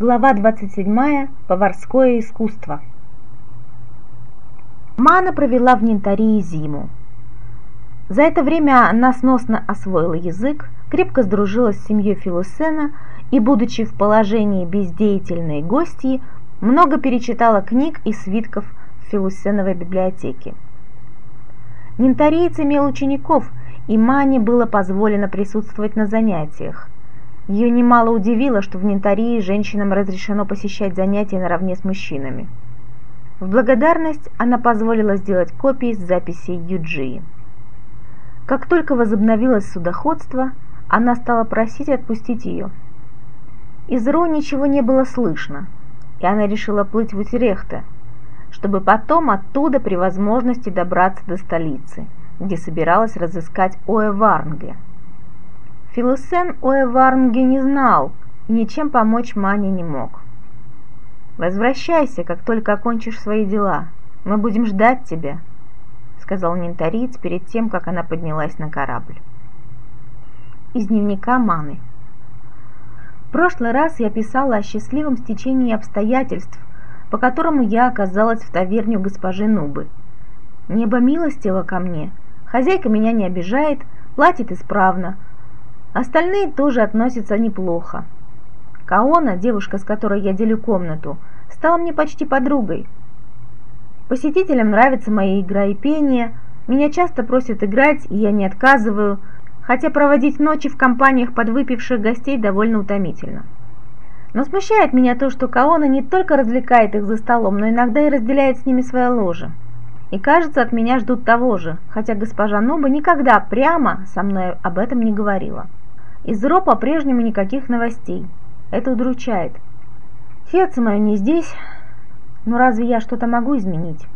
Глава 27. Поварское искусство. Мана провела в Нинтарии зиму. За это время она сносно освоила язык, крепко сдружилась с семьей Филусена и, будучи в положении бездеятельной гостьи, много перечитала книг и свитков в Филусеновой библиотеке. Нинтариец имел учеников, и Мане было позволено присутствовать на занятиях – ее немало удивило, что в Нинтарии женщинам разрешено посещать занятия наравне с мужчинами. В благодарность она позволила сделать копии с записей Юджии. Как только возобновилось судоходство, она стала просить отпустить ее. Из Ро ничего не было слышно, и она решила плыть в Утерехте, чтобы потом оттуда при возможности добраться до столицы, где собиралась разыскать Оэварнге – Филусен о Эварнге не знал и ничем помочь Мане не мог. «Возвращайся, как только окончишь свои дела. Мы будем ждать тебя», — сказал Нинтариец перед тем, как она поднялась на корабль. Из дневника Маны. В прошлый раз я писала о счастливом стечении обстоятельств, по которому я оказалась в таверне у госпожи Нубы. Небо милостиво ко мне, хозяйка меня не обижает, платит исправно — Остальные тоже относятся неплохо. Каона, девушка, с которой я делю комнату, стала мне почти подругой. Посетителям нравится моя игра и пение, меня часто просят играть, и я не отказываю, хотя проводить ночи в компаниях подвыпивших гостей довольно утомительно. Но смущает меня то, что Каона не только развлекает их за столом, но иногда и разделяет с ними свое ложе. И кажется, от меня ждут того же, хотя госпожа Нуба никогда прямо со мной об этом не говорила. Из РО по-прежнему никаких новостей. Это удручает. Сердце мое не здесь, но разве я что-то могу изменить?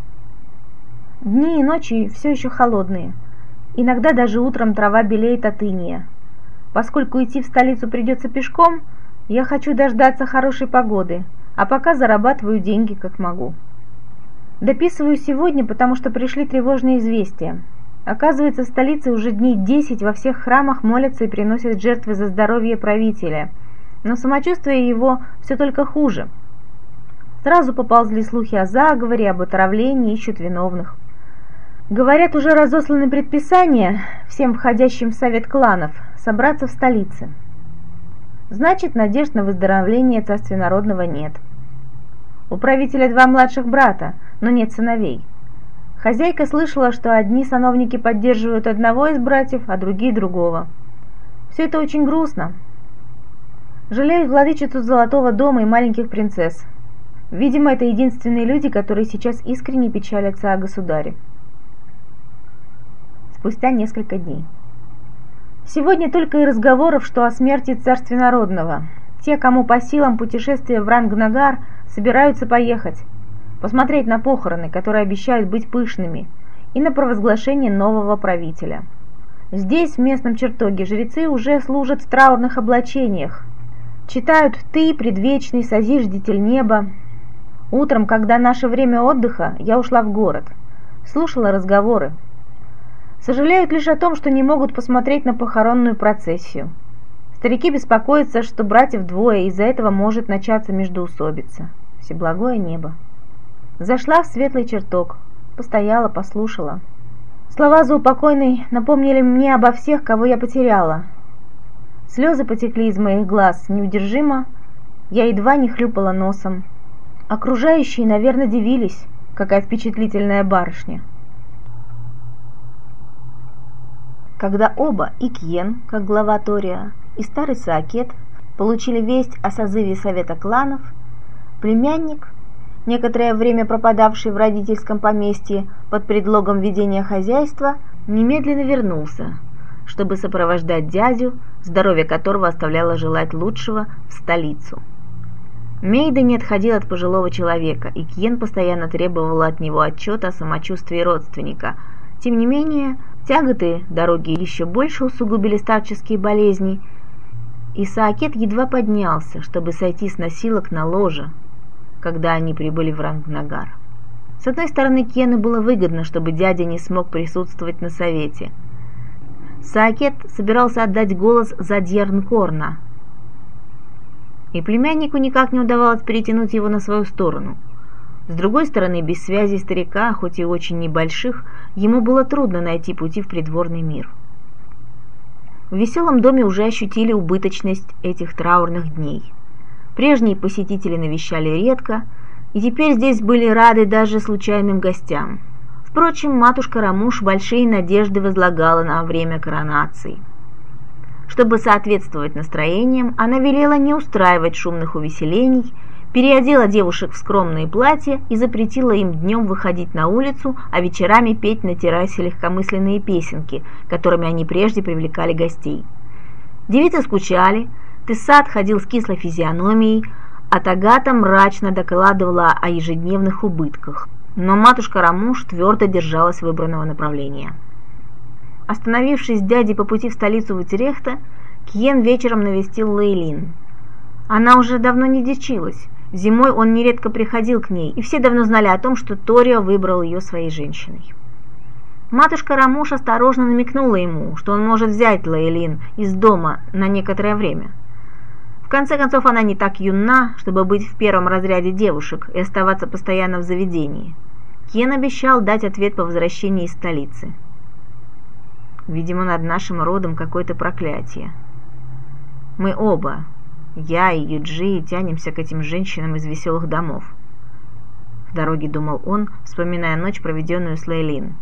Дни и ночи все еще холодные. Иногда даже утром трава белеет от иния. Поскольку идти в столицу придется пешком, я хочу дождаться хорошей погоды, а пока зарабатываю деньги как могу. Дописываю сегодня, потому что пришли тревожные известия. Оказывается, в столице уже дней десять во всех храмах молятся и приносят жертвы за здоровье правителя. Но самочувствие его все только хуже. Сразу поползли слухи о заговоре, об отравлении, ищут виновных. Говорят, уже разосланы предписания всем входящим в совет кланов собраться в столице. Значит, надежд на выздоровление царственнородного нет. У правителя два младших брата, но нет сыновей. Хозяйка слышала, что одни сановники поддерживают одного из братьев, а другие другого. Все это очень грустно. Жалеют владычицу Золотого дома и маленьких принцесс. Видимо, это единственные люди, которые сейчас искренне печалятся о государе. Спустя несколько дней. Сегодня только и разговоров, что о смерти царственнородного. Те, кому по силам путешествия в Рангнагар, собираются поехать посмотреть на похороны, которые обещают быть пышными, и на провозглашение нового правителя. Здесь, в местном чертоге, жрецы уже служат в траурных облачениях, читают «Ты, предвечный созиждитель неба». Утром, когда наше время отдыха, я ушла в город, слушала разговоры. Сожалеют лишь о том, что не могут посмотреть на похоронную процессию. Старики беспокоятся, что братьев двое, из-за этого может начаться междоусобица. Всеблагое небо. Зашла в светлый чертог, постояла, послушала. Слова заупокойной напомнили мне обо всех, кого я потеряла. Слезы потекли из моих глаз неудержимо, я едва не хлюпала носом. Окружающие, наверное, дивились, какая впечатлительная барышня. Когда оба, и Кьен, как глава Тория, и старый Саакет получили весть о созыве Совета кланов, племянник, некоторое время пропадавший в родительском поместье под предлогом ведения хозяйства, немедленно вернулся, чтобы сопровождать дядю, здоровье которого оставляло желать лучшего, в столицу. Мейда не отходил от пожилого человека, и Кьен постоянно требовала от него отчета о самочувствии родственника. Тем не менее, тяготы дороги еще больше усугубили старческие болезни, и Саакет едва поднялся, чтобы сойти с носилок на ложе, когда они прибыли в Рангнагар. С одной стороны, Кену было выгодно, чтобы дядя не смог присутствовать на совете. Саакет собирался отдать голос за Дьернкорна. и племяннику никак не удавалось перетянуть его на свою сторону. С другой стороны, без связи старика, хоть и очень небольших, ему было трудно найти пути в придворный мир. В веселом доме уже ощутили убыточность этих траурных дней. Прежние посетители навещали редко, и теперь здесь были рады даже случайным гостям. Впрочем, матушка Рамуш большие надежды возлагала на время коронации. Чтобы соответствовать настроениям, она велела не устраивать шумных увеселений, переодела девушек в скромные платья и запретила им днем выходить на улицу, а вечерами петь на террасе легкомысленные песенки, которыми они прежде привлекали гостей. Девицы скучали, Тессат ходил с кислой физиономией, а Тагата мрачно докладывала о ежедневных убытках но матушка Рамуш твердо держалась выбранного направления. Остановившись с дядей по пути в столицу Ватерехта, Кьен вечером навестил Лейлин. Она уже давно не дичилась. Зимой он нередко приходил к ней, и все давно знали о том, что Торио выбрал ее своей женщиной. Матушка Рамуш осторожно намекнула ему, что он может взять Лейлин из дома на некоторое время. Конце концов, она не так юна, чтобы быть в первом разряде девушек и оставаться постоянно в заведении. Кен обещал дать ответ по возвращении из столицы. Видимо, над нашим родом какое-то проклятие. Мы оба, я и Юджи, тянемся к этим женщинам из веселых домов. В дороге думал он, вспоминая ночь, проведенную с Лейлин.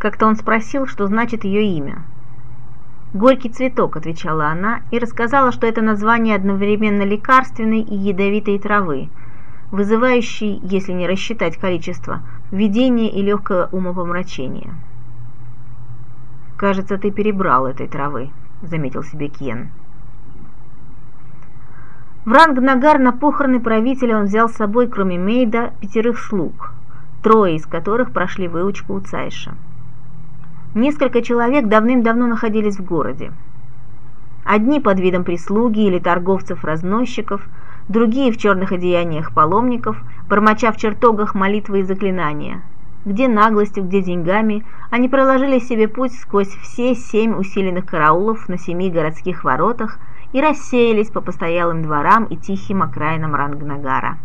Как-то он спросил, что значит ее имя. «Горький цветок», — отвечала она, и рассказала, что это название одновременно лекарственной и ядовитой травы — вызывающий, если не рассчитать количество, видение и легкое умопомрачение. «Кажется, ты перебрал этой травы», — заметил себе Кен. В Рангнагар на похороны правителя он взял с собой, кроме Мейда, пятерых слуг, трое из которых прошли выучку у Цайша. Несколько человек давным-давно находились в городе. Одни под видом прислуги или торговцев-разносчиков – другие в черных одеяниях паломников, бормоча в чертогах молитвы и заклинания. Где наглостью, где деньгами, они проложили себе путь сквозь все семь усиленных караулов на семи городских воротах и рассеялись по постоялым дворам и тихим окраинам Рангнагара.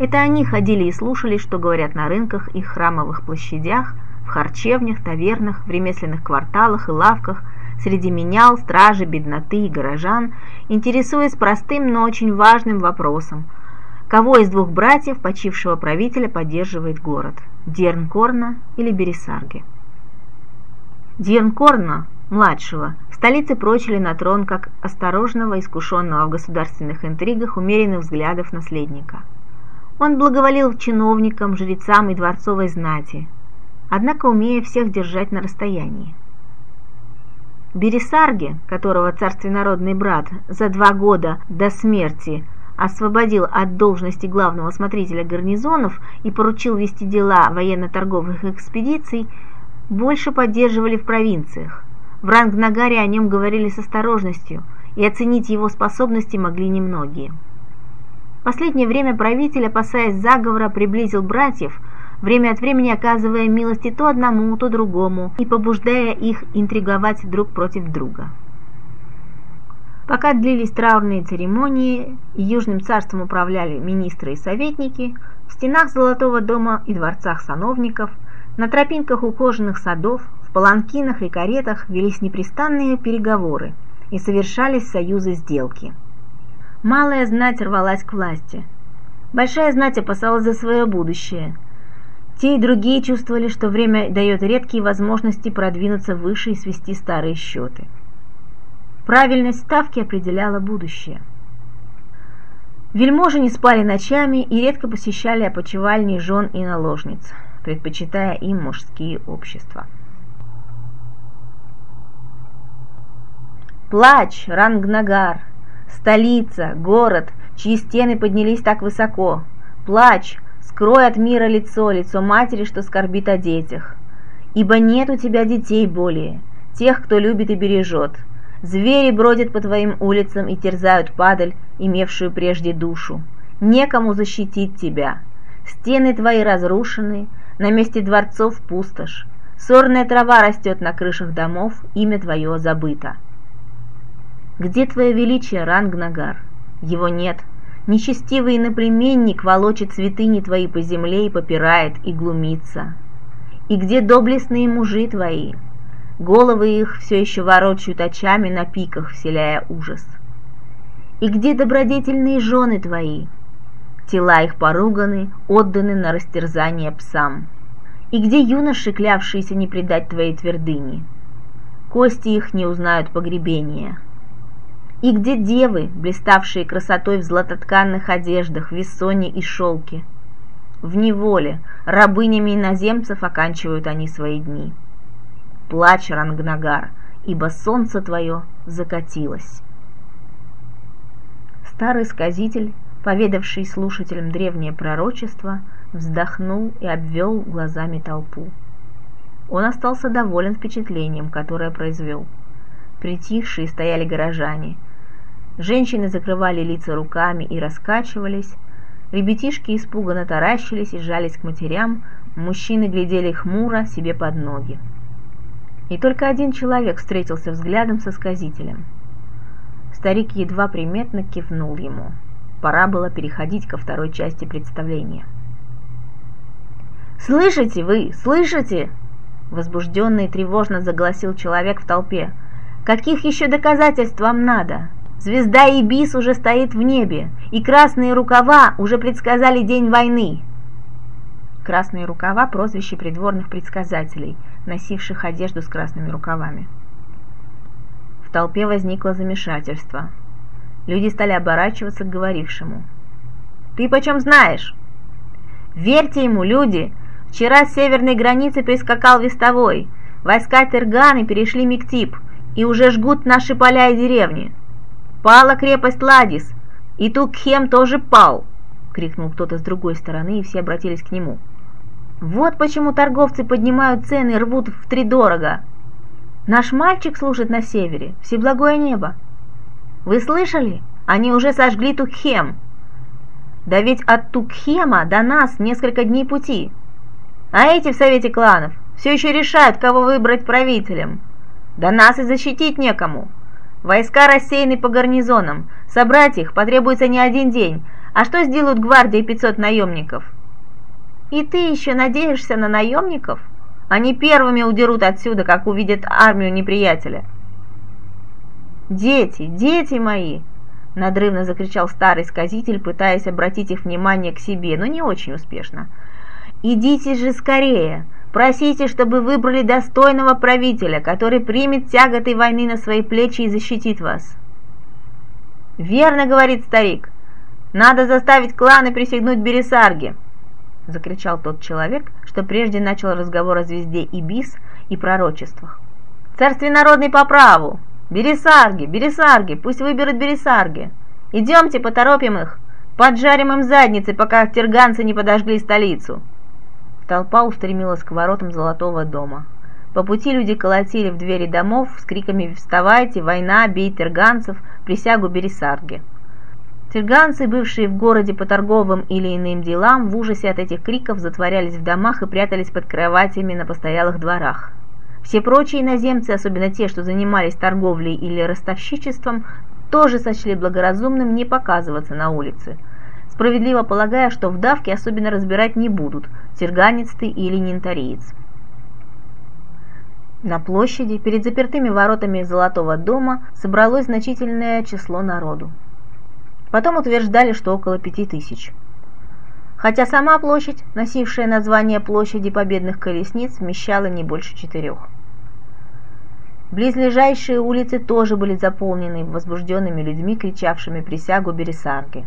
Это они ходили и слушали, что говорят на рынках и храмовых площадях, в харчевнях, тавернах, в ремесленных кварталах и лавках – среди менял, стражи, бедноты и горожан, интересуясь простым, но очень важным вопросом. Кого из двух братьев почившего правителя поддерживает город? Дернкорна или Бересарги? Дернкорна, младшего, в столице прочили на трон как осторожного, искушенного в государственных интригах, умеренных взглядов наследника. Он благоволил чиновникам, жрецам и дворцовой знати, однако умея всех держать на расстоянии. Бересарге, которого царственнородный брат за два года до смерти освободил от должности главного смотрителя гарнизонов и поручил вести дела военно-торговых экспедиций, больше поддерживали в провинциях. В Рангнагаре о нем говорили с осторожностью, и оценить его способности могли немногие. В последнее время правитель, опасаясь заговора, приблизил братьев – время от времени оказывая милости то одному, то другому и побуждая их интриговать друг против друга. Пока длились траурные церемонии и Южным царством управляли министры и советники, в стенах Золотого дома и дворцах сановников, на тропинках ухоженных садов, в паланкинах и каретах велись непрестанные переговоры и совершались союзы сделки. Малая знать рвалась к власти. Большая знать опасалась за свое будущее – те и другие чувствовали, что время дает редкие возможности продвинуться выше и свести старые счеты. Правильность ставки определяла будущее. Вельможи не спали ночами и редко посещали опочивальни жен и наложниц, предпочитая им мужские общества. Плач, Рангнагар, столица, город, чьи стены поднялись так высоко. Плач, Скрой от мира лицо, лицо матери, что скорбит о детях. Ибо нет у тебя детей более, тех, кто любит и бережет. Звери бродят по твоим улицам и терзают падаль, имевшую прежде душу. Некому защитить тебя. Стены твои разрушены, на месте дворцов пустошь. Сорная трава растет на крышах домов, имя твое забыто. Где твое величие, Рангнагар? Его нет. Нечестивый иноплеменник волочит святыни твои по земле и попирает, и глумится. И где доблестные мужи твои? Головы их все еще ворочают очами на пиках, вселяя ужас. И где добродетельные жены твои? Тела их поруганы, отданы на растерзание псам. И где юноши, клявшиеся не предать твоей твердыни? Кости их не узнают погребения. И где девы, блиставшие красотой в златотканных одеждах, вессоне и шелке? В неволе, рабынями иноземцев оканчивают они свои дни. Плачь, Рангнагар, ибо солнце твое закатилось. Старый сказитель, поведавший слушателям древнее пророчество, вздохнул и обвел глазами толпу. Он остался доволен впечатлением, которое произвел. Притихшие стояли горожане. Женщины закрывали лица руками и раскачивались. Ребятишки испуганно таращились и жались к матерям, мужчины глядели хмуро себе под ноги. И только один человек встретился взглядом со сказителем. Старик едва приметно кивнул ему. Пора было переходить ко второй части представления. «Слышите вы, слышите?» Возбужденно и тревожно загласил человек в толпе. «Каких еще доказательств вам надо? Звезда Ибис уже стоит в небе, и красные рукава уже предсказали день войны!» Красные рукава – прозвище придворных предсказателей, носивших одежду с красными рукавами. В толпе возникло замешательство. Люди стали оборачиваться к говорившему. «Ты почем знаешь?» «Верьте ему, люди! Вчера с северной границы прискакал вестовой. Войска Терганы перешли Миктип и уже жгут наши поля и деревни. Пала крепость Ладис, и Тукхем тоже пал!» — крикнул кто-то с другой стороны, и все обратились к нему. «Вот почему торговцы поднимают цены и рвут втридорого. Наш мальчик служит на севере, всеблагое небо. Вы слышали? Они уже сожгли Тукхем. Да ведь от Тукхема до нас несколько дней пути. А эти в Совете кланов все еще решают, кого выбрать правителем. Да нас и защитить некому. Войска рассеяны по гарнизонам. Собрать их потребуется не один день. А что сделают гвардии 500 наемников? И ты еще надеешься на наемников?» Они первыми удерут отсюда, как увидят армию неприятеля. «Дети, дети мои!» – надрывно закричал старый сказитель, пытаясь обратить их внимание к себе, но не очень успешно. «Идите же скорее! Просите, чтобы выбрали достойного правителя, который примет тяготы войны на свои плечи и защитит вас!» «Верно, — говорит старик, — надо заставить кланы присягнуть Бересарге!» — закричал тот человек, что прежде начал разговор о звезде Ибис и пророчествах. «Царствие народный по праву! Бересарги, Бересарги, пусть выберут Бересарги! Идемте, поторопим их! Поджарим им задницы, пока терганцы не подожгли столицу!» Толпа устремилась к воротам Золотого дома. По пути люди колотили в двери домов с криками «Вставайте! Война! Бей терганцев! Присягу Бересарги!» Тюрганцы, бывшие в городе по торговым или иным делам, в ужасе от этих криков затворялись в домах и прятались под кроватями на постоялых дворах. Все прочие иноземцы, особенно те, что занимались торговлей или ростовщичеством, тоже сочли благоразумным не показываться на улице, справедливо полагая, что в давке особенно разбирать не будут, терганец ты или нентариец. На площади перед запертыми воротами Золотого дома собралось значительное число народу. Потом утверждали, что около пяти тысяч. Хотя сама площадь, носившая название площади победных колесниц, вмещала не больше четырех. Близлежащие улицы тоже были заполнены возбужденными людьми, кричавшими присягу Бересарге.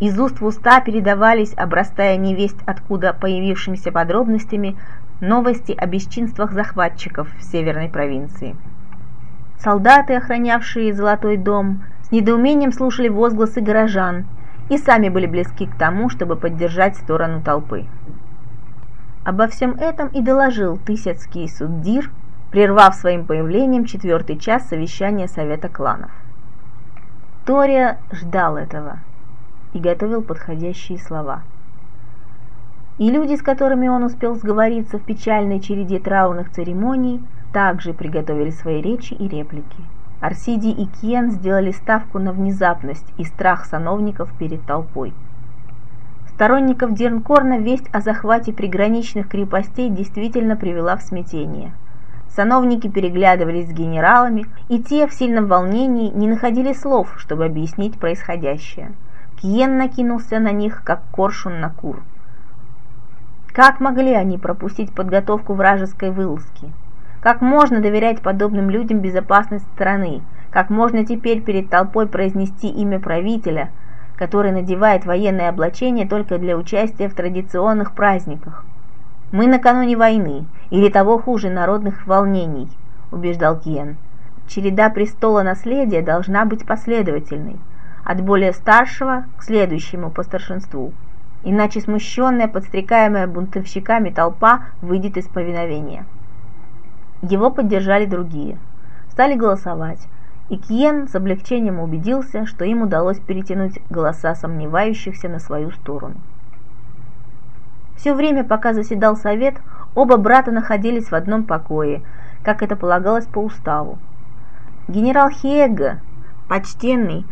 Из уст в уста передавались, обрастая невесть откуда появившимися подробностями, новости о бесчинствах захватчиков в северной провинции. Солдаты, охранявшие Золотой дом, с недоумением слушали возгласы горожан и сами были близки к тому, чтобы поддержать сторону толпы. Обо всем этом и доложил Тысяцкий суддир, прервав своим появлением четвертый час совещания Совета кланов. Тория ждал этого и готовил подходящие слова. И люди, с которыми он успел сговориться в печальной череде траурных церемоний, также приготовили свои речи и реплики. Арсидий и Кен сделали ставку на внезапность и страх сановников перед толпой. Сторонников Дернкорна весть о захвате приграничных крепостей действительно привела в смятение. Сановники переглядывались с генералами, и те в сильном волнении не находили слов, чтобы объяснить происходящее. Киен накинулся на них, как коршун на кур. Как могли они пропустить подготовку вражеской вылазки? Как можно доверять подобным людям безопасность страны? Как можно теперь перед толпой произнести имя правителя, который надевает военное облачение только для участия в традиционных праздниках? Мы накануне войны, или того хуже народных волнений, убеждал Киен. Череда престола наследия должна быть последовательной, от более старшего к следующему по старшинству. Иначе смущенная, подстрекаемая бунтовщиками толпа выйдет из повиновения. Его поддержали другие. Стали голосовать, и Киен с облегчением убедился, что им удалось перетянуть голоса сомневающихся на свою сторону. Все время, пока заседал совет, оба брата находились в одном покое, как это полагалось по уставу. Генерал Хиега, почтенный,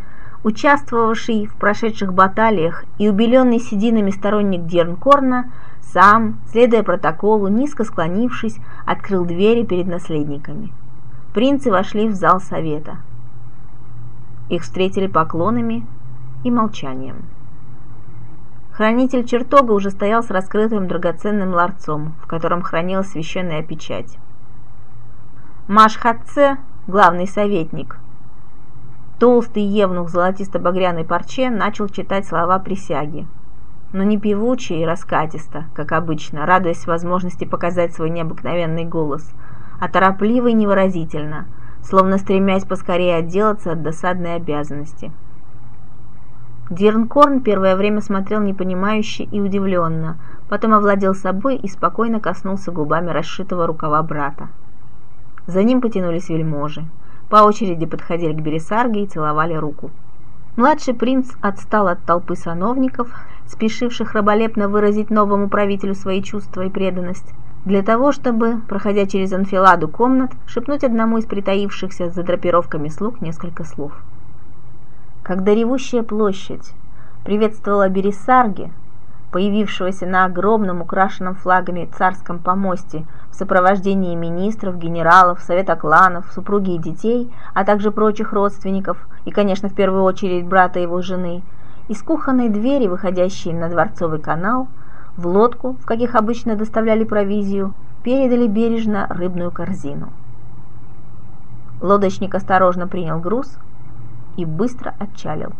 участвовавший в прошедших баталиях и убеленный сединами сторонник Дернкорна, сам, следуя протоколу, низко склонившись, открыл двери перед наследниками. Принцы вошли в зал совета. Их встретили поклонами и молчанием. Хранитель чертога уже стоял с раскрытым драгоценным ларцом, в котором хранилась священная печать. Машхатце, главный советник, толстый евнух золотисто-багряной парче, начал читать слова присяги – но не певуче и раскатисто, как обычно, радуясь возможности показать свой необыкновенный голос, а торопливо и невыразительно, словно стремясь поскорее отделаться от досадной обязанности. Дирнкорн первое время смотрел непонимающе и удивленно, потом овладел собой и спокойно коснулся губами расшитого рукава брата. За ним потянулись вельможи. По очереди подходили к Бересарге и целовали руку. Младший принц отстал от толпы сановников, спешивших раболепно выразить новому правителю свои чувства и преданность, для того, чтобы, проходя через анфиладу комнат, шепнуть одному из притаившихся за драпировками слуг несколько слов. Когда ревущая площадь приветствовала Бересарги, появившегося на огромном украшенном флагами царском помосте в сопровождении министров, генералов, совета кланов, супруги и детей, а также прочих родственников и, конечно, в первую очередь брата его жены, из кухонной двери, выходящей на Дворцовый канал, в лодку, в каких обычно доставляли провизию, передали бережно рыбную корзину. Лодочник осторожно принял груз и быстро отчалил.